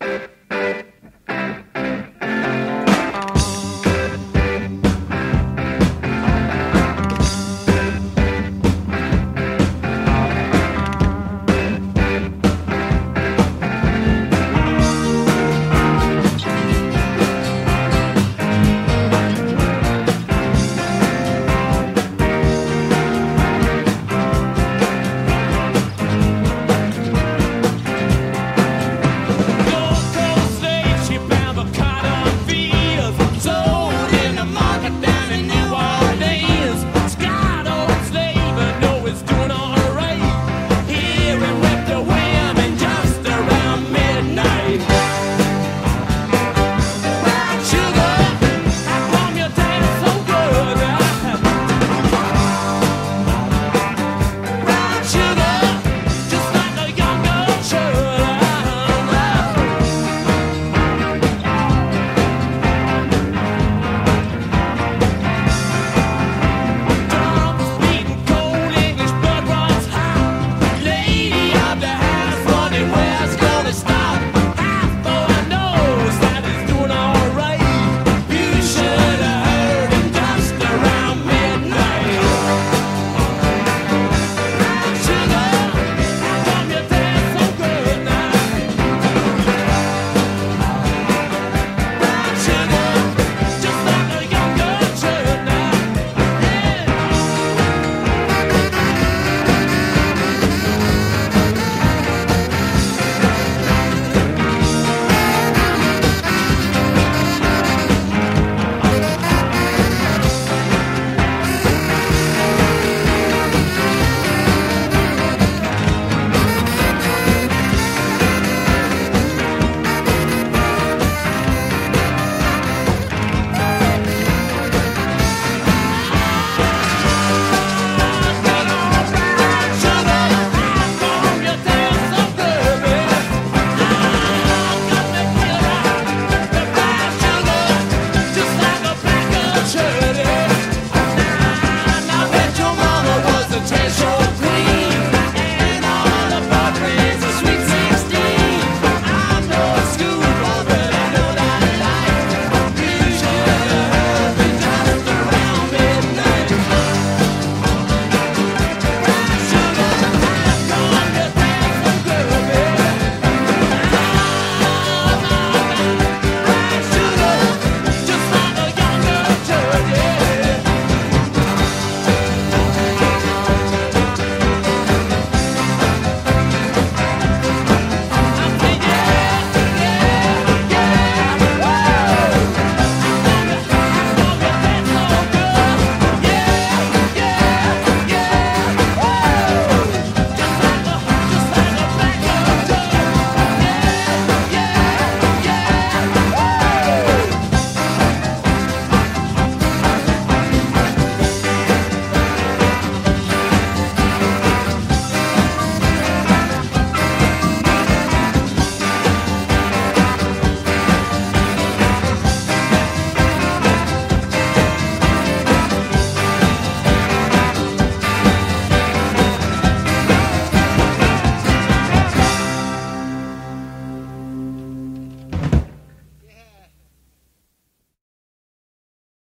you.